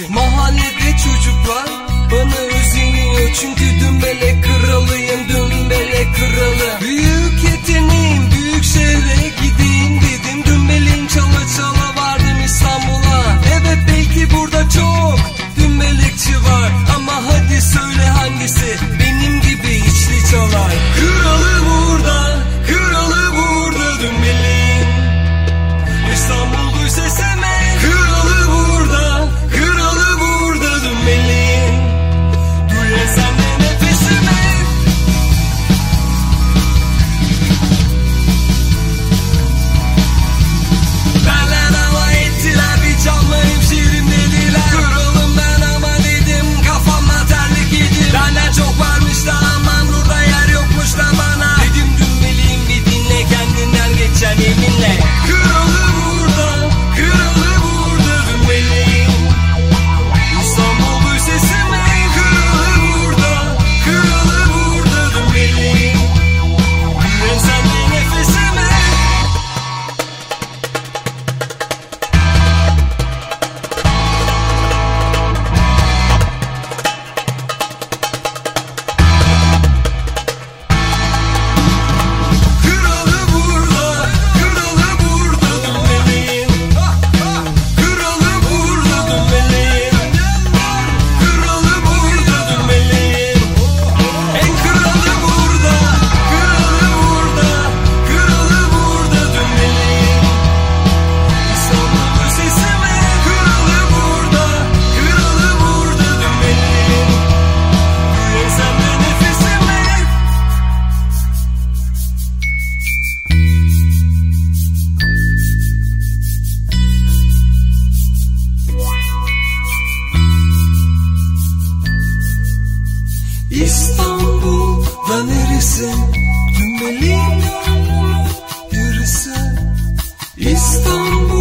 Mahallede çocuklar bana özeniyor. Çünkü dün melek İstanbul da neresi? Dümbeli yarısı. İstanbul